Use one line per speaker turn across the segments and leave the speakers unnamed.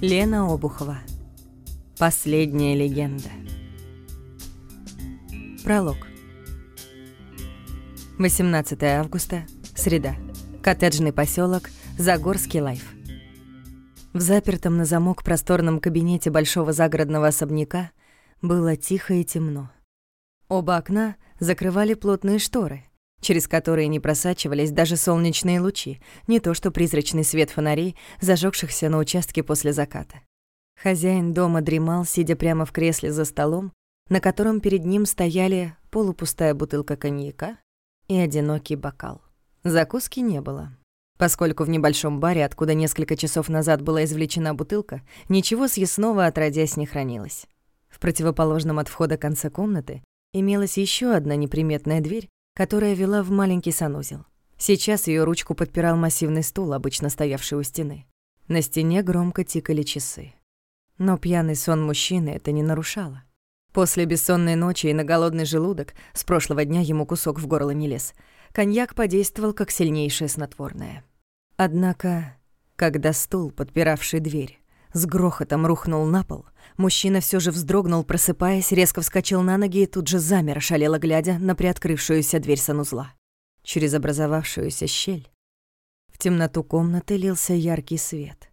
Лена Обухова. Последняя легенда. Пролог. 18 августа, среда. Коттеджный поселок, Загорский лайф. В запертом на замок просторном кабинете большого загородного особняка было тихо и темно. Оба окна закрывали плотные шторы, через которые не просачивались даже солнечные лучи, не то что призрачный свет фонарей, зажегшихся на участке после заката. Хозяин дома дремал, сидя прямо в кресле за столом, на котором перед ним стояли полупустая бутылка коньяка и одинокий бокал. Закуски не было. Поскольку в небольшом баре, откуда несколько часов назад была извлечена бутылка, ничего съестного отродясь не хранилось. В противоположном от входа конце комнаты имелась еще одна неприметная дверь, которая вела в маленький санузел. Сейчас ее ручку подпирал массивный стул, обычно стоявший у стены. На стене громко тикали часы. Но пьяный сон мужчины это не нарушало. После бессонной ночи и на голодный желудок, с прошлого дня ему кусок в горло не лез, коньяк подействовал как сильнейшее снотворное. Однако, когда стул, подпиравший дверь, с грохотом рухнул на пол, мужчина все же вздрогнул, просыпаясь, резко вскочил на ноги и тут же замер, ошалело глядя на приоткрывшуюся дверь санузла. Через образовавшуюся щель в темноту комнаты лился яркий свет.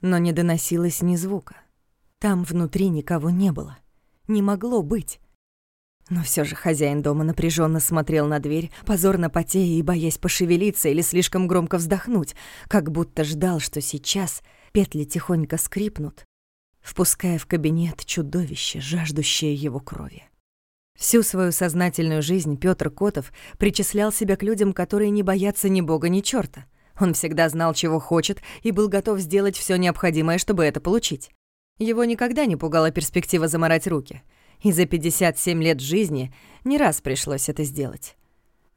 Но не доносилось ни звука. Там внутри никого не было. Не могло быть. Но все же хозяин дома напряженно смотрел на дверь, позорно потея и боясь пошевелиться или слишком громко вздохнуть, как будто ждал, что сейчас петли тихонько скрипнут, впуская в кабинет чудовище, жаждущее его крови. Всю свою сознательную жизнь Пётр Котов причислял себя к людям, которые не боятся ни бога, ни чёрта. Он всегда знал, чего хочет, и был готов сделать всё необходимое, чтобы это получить. Его никогда не пугала перспектива заморать руки — и за 57 лет жизни не раз пришлось это сделать.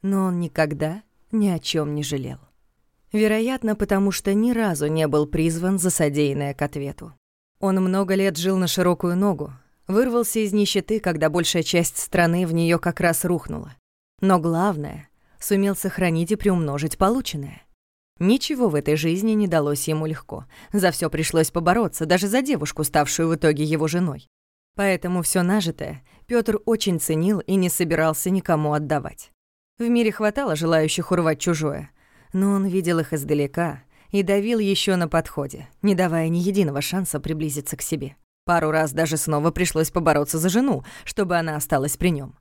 Но он никогда ни о чем не жалел. Вероятно, потому что ни разу не был призван за содеянное к ответу. Он много лет жил на широкую ногу, вырвался из нищеты, когда большая часть страны в нее как раз рухнула. Но главное, сумел сохранить и приумножить полученное. Ничего в этой жизни не далось ему легко. За все пришлось побороться, даже за девушку, ставшую в итоге его женой. Поэтому все нажитое Пётр очень ценил и не собирался никому отдавать. В мире хватало желающих урвать чужое, но он видел их издалека и давил еще на подходе, не давая ни единого шанса приблизиться к себе. Пару раз даже снова пришлось побороться за жену, чтобы она осталась при нем.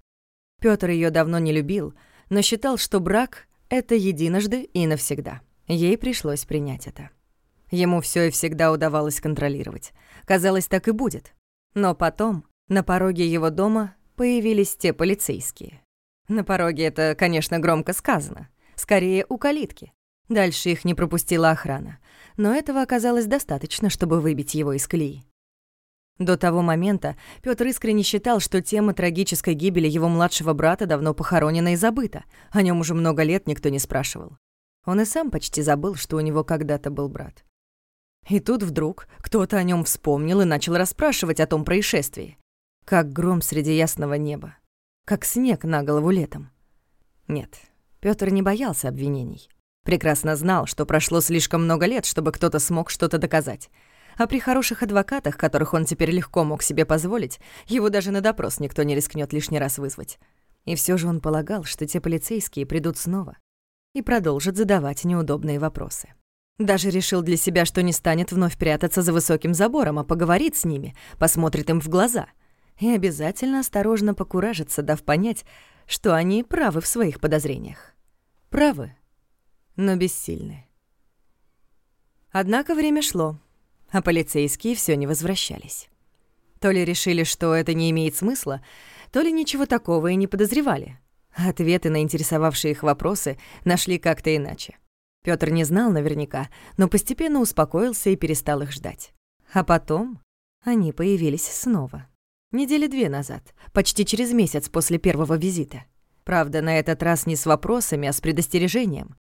Пётр ее давно не любил, но считал, что брак — это единожды и навсегда. Ей пришлось принять это. Ему все и всегда удавалось контролировать. Казалось, так и будет. Но потом на пороге его дома появились те полицейские. На пороге это, конечно, громко сказано. Скорее, у калитки. Дальше их не пропустила охрана. Но этого оказалось достаточно, чтобы выбить его из колеи. До того момента Пётр искренне считал, что тема трагической гибели его младшего брата давно похоронена и забыта. О нем уже много лет никто не спрашивал. Он и сам почти забыл, что у него когда-то был брат. И тут вдруг кто-то о нем вспомнил и начал расспрашивать о том происшествии. Как гром среди ясного неба. Как снег на голову летом. Нет, Пётр не боялся обвинений. Прекрасно знал, что прошло слишком много лет, чтобы кто-то смог что-то доказать. А при хороших адвокатах, которых он теперь легко мог себе позволить, его даже на допрос никто не рискнет лишний раз вызвать. И все же он полагал, что те полицейские придут снова и продолжат задавать неудобные вопросы. Даже решил для себя, что не станет вновь прятаться за высоким забором, а поговорит с ними, посмотрит им в глаза. И обязательно осторожно покуражится, дав понять, что они правы в своих подозрениях. Правы, но бессильны. Однако время шло, а полицейские все не возвращались. То ли решили, что это не имеет смысла, то ли ничего такого и не подозревали. Ответы на интересовавшие их вопросы нашли как-то иначе. Пётр не знал наверняка, но постепенно успокоился и перестал их ждать. А потом они появились снова. Недели две назад, почти через месяц после первого визита. Правда, на этот раз не с вопросами, а с предостережением.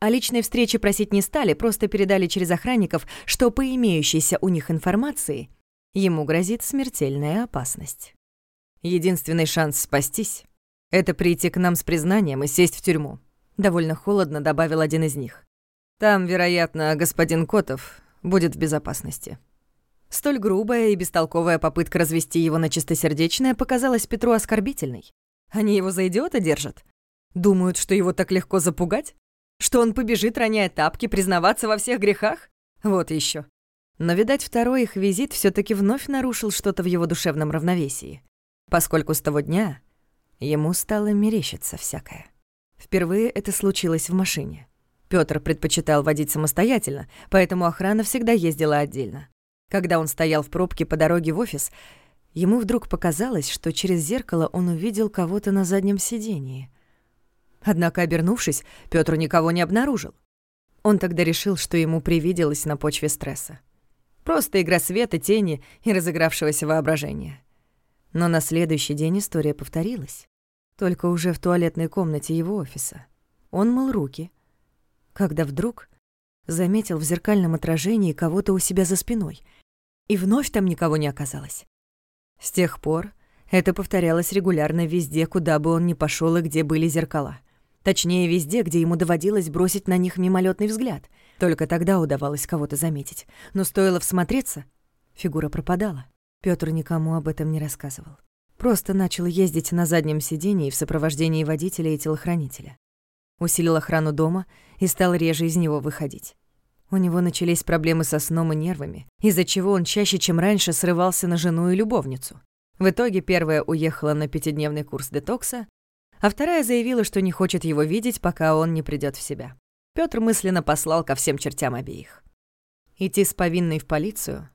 О личной встрече просить не стали, просто передали через охранников, что по имеющейся у них информации ему грозит смертельная опасность. Единственный шанс спастись — это прийти к нам с признанием и сесть в тюрьму довольно холодно добавил один из них. Там, вероятно, господин Котов будет в безопасности. Столь грубая и бестолковая попытка развести его на чистосердечное показалась Петру оскорбительной. Они его за идиота держат? Думают, что его так легко запугать? Что он побежит, роняя тапки, признаваться во всех грехах? Вот еще. Но, видать, второй их визит все таки вновь нарушил что-то в его душевном равновесии, поскольку с того дня ему стало мерещиться всякое. Впервые это случилось в машине. Пётр предпочитал водить самостоятельно, поэтому охрана всегда ездила отдельно. Когда он стоял в пробке по дороге в офис, ему вдруг показалось, что через зеркало он увидел кого-то на заднем сидении. Однако, обернувшись, Пётр никого не обнаружил. Он тогда решил, что ему привиделось на почве стресса. Просто игра света, тени и разыгравшегося воображения. Но на следующий день история повторилась. Только уже в туалетной комнате его офиса. Он мыл руки, когда вдруг заметил в зеркальном отражении кого-то у себя за спиной, и вновь там никого не оказалось. С тех пор это повторялось регулярно везде, куда бы он ни пошел и где были зеркала. Точнее, везде, где ему доводилось бросить на них мимолетный взгляд. Только тогда удавалось кого-то заметить. Но стоило всмотреться, фигура пропадала. Пётр никому об этом не рассказывал. Просто начал ездить на заднем сидении в сопровождении водителя и телохранителя усилил охрану дома и стал реже из него выходить. У него начались проблемы со сном и нервами, из-за чего он чаще, чем раньше, срывался на жену и любовницу. В итоге первая уехала на пятидневный курс детокса, а вторая заявила, что не хочет его видеть, пока он не придет в себя. Пётр мысленно послал ко всем чертям обеих. Идти с повинной в полицию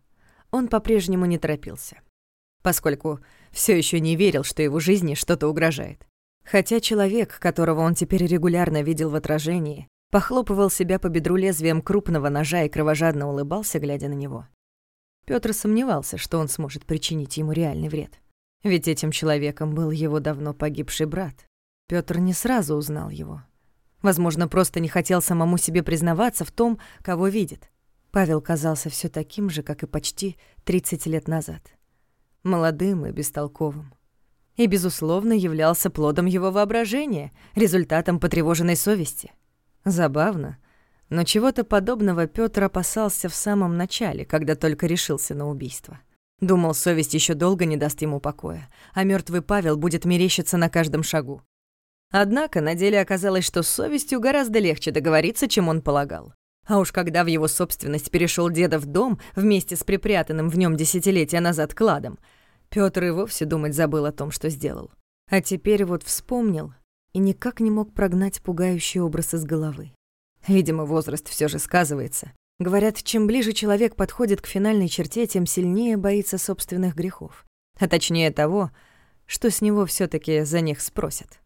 он по-прежнему не торопился, поскольку все еще не верил, что его жизни что-то угрожает. Хотя человек, которого он теперь регулярно видел в отражении, похлопывал себя по бедру лезвием крупного ножа и кровожадно улыбался, глядя на него. Пётр сомневался, что он сможет причинить ему реальный вред. Ведь этим человеком был его давно погибший брат. Пётр не сразу узнал его. Возможно, просто не хотел самому себе признаваться в том, кого видит. Павел казался все таким же, как и почти 30 лет назад. Молодым и бестолковым и, безусловно, являлся плодом его воображения, результатом потревоженной совести. Забавно, но чего-то подобного Пётр опасался в самом начале, когда только решился на убийство. Думал, совесть еще долго не даст ему покоя, а мертвый Павел будет мерещиться на каждом шагу. Однако на деле оказалось, что с совестью гораздо легче договориться, чем он полагал. А уж когда в его собственность перешел дедов дом вместе с припрятанным в нем десятилетия назад кладом — Пётр и вовсе думать забыл о том, что сделал. А теперь вот вспомнил и никак не мог прогнать пугающий образ из головы. Видимо, возраст все же сказывается. Говорят, чем ближе человек подходит к финальной черте, тем сильнее боится собственных грехов. А точнее того, что с него все таки за них спросят.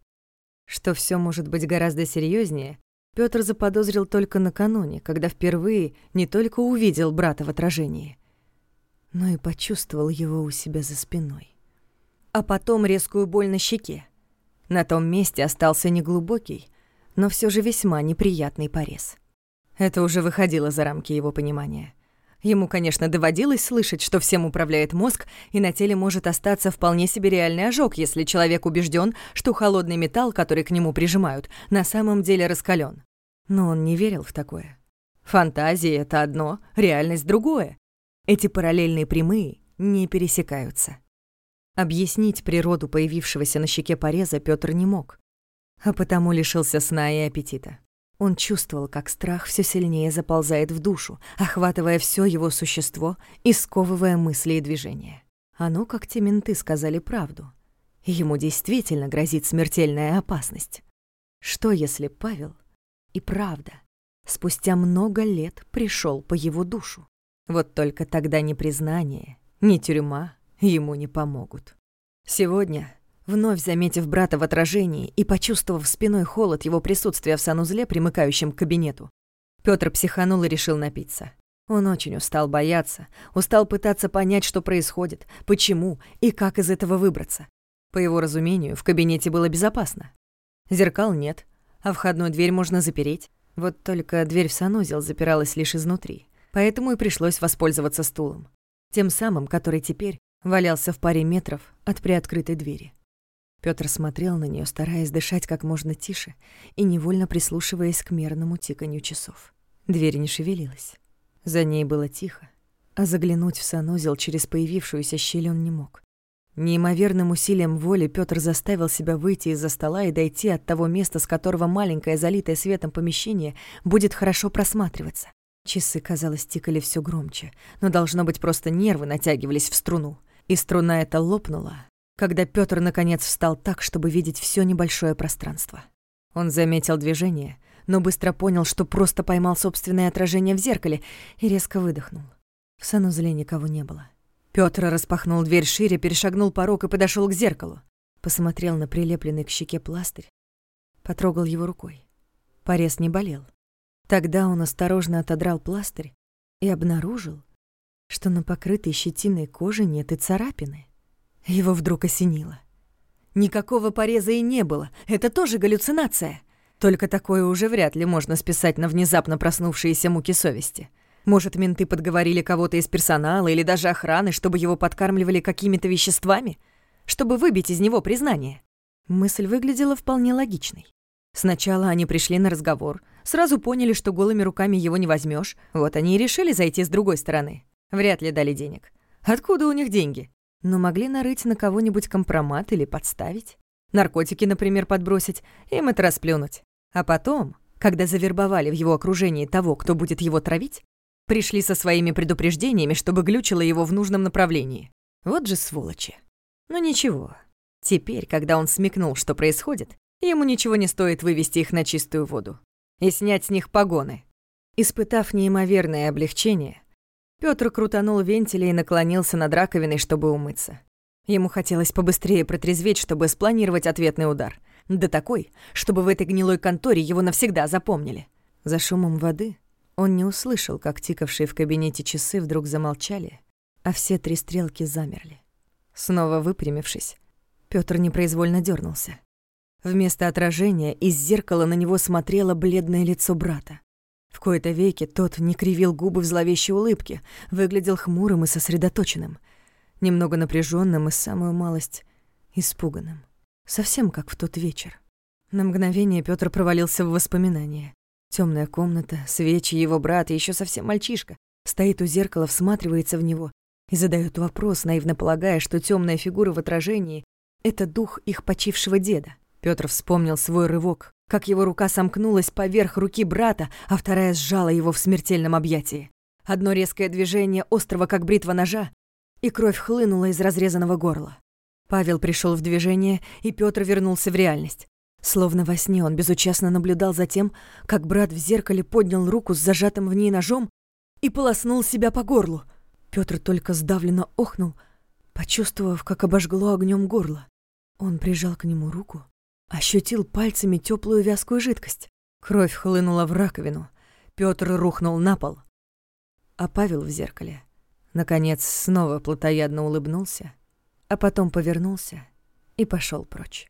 Что все может быть гораздо серьезнее, Пётр заподозрил только накануне, когда впервые не только увидел брата в отражении — но и почувствовал его у себя за спиной. А потом резкую боль на щеке. На том месте остался неглубокий, но все же весьма неприятный порез. Это уже выходило за рамки его понимания. Ему, конечно, доводилось слышать, что всем управляет мозг, и на теле может остаться вполне себе реальный ожог, если человек убежден, что холодный металл, который к нему прижимают, на самом деле раскален. Но он не верил в такое. Фантазия — это одно, реальность — другое. Эти параллельные прямые не пересекаются. Объяснить природу появившегося на щеке пореза Пётр не мог, а потому лишился сна и аппетита. Он чувствовал, как страх все сильнее заползает в душу, охватывая все его существо и сковывая мысли и движения. Ну, как те менты сказали правду. Ему действительно грозит смертельная опасность. Что, если Павел и правда спустя много лет пришел по его душу? Вот только тогда ни признание, ни тюрьма ему не помогут. Сегодня, вновь заметив брата в отражении и почувствовав спиной холод его присутствия в санузле, примыкающем к кабинету, Пётр психанул и решил напиться. Он очень устал бояться, устал пытаться понять, что происходит, почему и как из этого выбраться. По его разумению, в кабинете было безопасно. Зеркал нет, а входную дверь можно запереть. Вот только дверь в санузел запиралась лишь изнутри поэтому и пришлось воспользоваться стулом. Тем самым, который теперь валялся в паре метров от приоткрытой двери. Пётр смотрел на неё, стараясь дышать как можно тише и невольно прислушиваясь к мерному тиканью часов. Дверь не шевелилась. За ней было тихо, а заглянуть в санузел через появившуюся щель он не мог. Неимоверным усилием воли Пётр заставил себя выйти из-за стола и дойти от того места, с которого маленькое залитое светом помещение будет хорошо просматриваться. Часы, казалось, тикали все громче, но, должно быть, просто нервы натягивались в струну. И струна эта лопнула, когда Пётр наконец встал так, чтобы видеть все небольшое пространство. Он заметил движение, но быстро понял, что просто поймал собственное отражение в зеркале и резко выдохнул. В санузле никого не было. Пётр распахнул дверь шире, перешагнул порог и подошел к зеркалу. Посмотрел на прилепленный к щеке пластырь, потрогал его рукой. Порез не болел. Тогда он осторожно отодрал пластырь и обнаружил, что на покрытой щетиной коже нет и царапины. Его вдруг осенило. Никакого пореза и не было. Это тоже галлюцинация. Только такое уже вряд ли можно списать на внезапно проснувшиеся муки совести. Может, менты подговорили кого-то из персонала или даже охраны, чтобы его подкармливали какими-то веществами? Чтобы выбить из него признание? Мысль выглядела вполне логичной. Сначала они пришли на разговор, сразу поняли, что голыми руками его не возьмешь, вот они и решили зайти с другой стороны. Вряд ли дали денег. Откуда у них деньги? Но могли нарыть на кого-нибудь компромат или подставить. Наркотики, например, подбросить, им это расплюнуть. А потом, когда завербовали в его окружении того, кто будет его травить, пришли со своими предупреждениями, чтобы глючило его в нужном направлении. Вот же сволочи. Но ничего. Теперь, когда он смекнул, что происходит, ему ничего не стоит вывести их на чистую воду и снять с них погоны. Испытав неимоверное облегчение, Пётр крутанул вентили и наклонился над раковиной, чтобы умыться. Ему хотелось побыстрее протрезветь, чтобы спланировать ответный удар. Да такой, чтобы в этой гнилой конторе его навсегда запомнили. За шумом воды он не услышал, как тикавшие в кабинете часы вдруг замолчали, а все три стрелки замерли. Снова выпрямившись, Пётр непроизвольно дернулся. Вместо отражения из зеркала на него смотрело бледное лицо брата. В кои-то веки тот не кривил губы в зловещей улыбке, выглядел хмурым и сосредоточенным, немного напряженным и самую малость испуганным. Совсем как в тот вечер. На мгновение Пётр провалился в воспоминания. Темная комната, свечи, его брат и еще совсем мальчишка. Стоит у зеркала, всматривается в него и задает вопрос, наивно полагая, что темная фигура в отражении — это дух их почившего деда. Пётр вспомнил свой рывок, как его рука сомкнулась поверх руки брата, а вторая сжала его в смертельном объятии. Одно резкое движение, острого как бритва ножа, и кровь хлынула из разрезанного горла. Павел пришел в движение, и Петр вернулся в реальность. Словно во сне он безучастно наблюдал за тем, как брат в зеркале поднял руку с зажатым в ней ножом и полоснул себя по горлу. Петр только сдавленно охнул, почувствовав, как обожгло огнем горло. Он прижал к нему руку, ощутил пальцами теплую вязкую жидкость. Кровь хлынула в раковину. Петр рухнул на пол. А Павел в зеркале, наконец, снова плотоядно улыбнулся а потом повернулся и пошел прочь.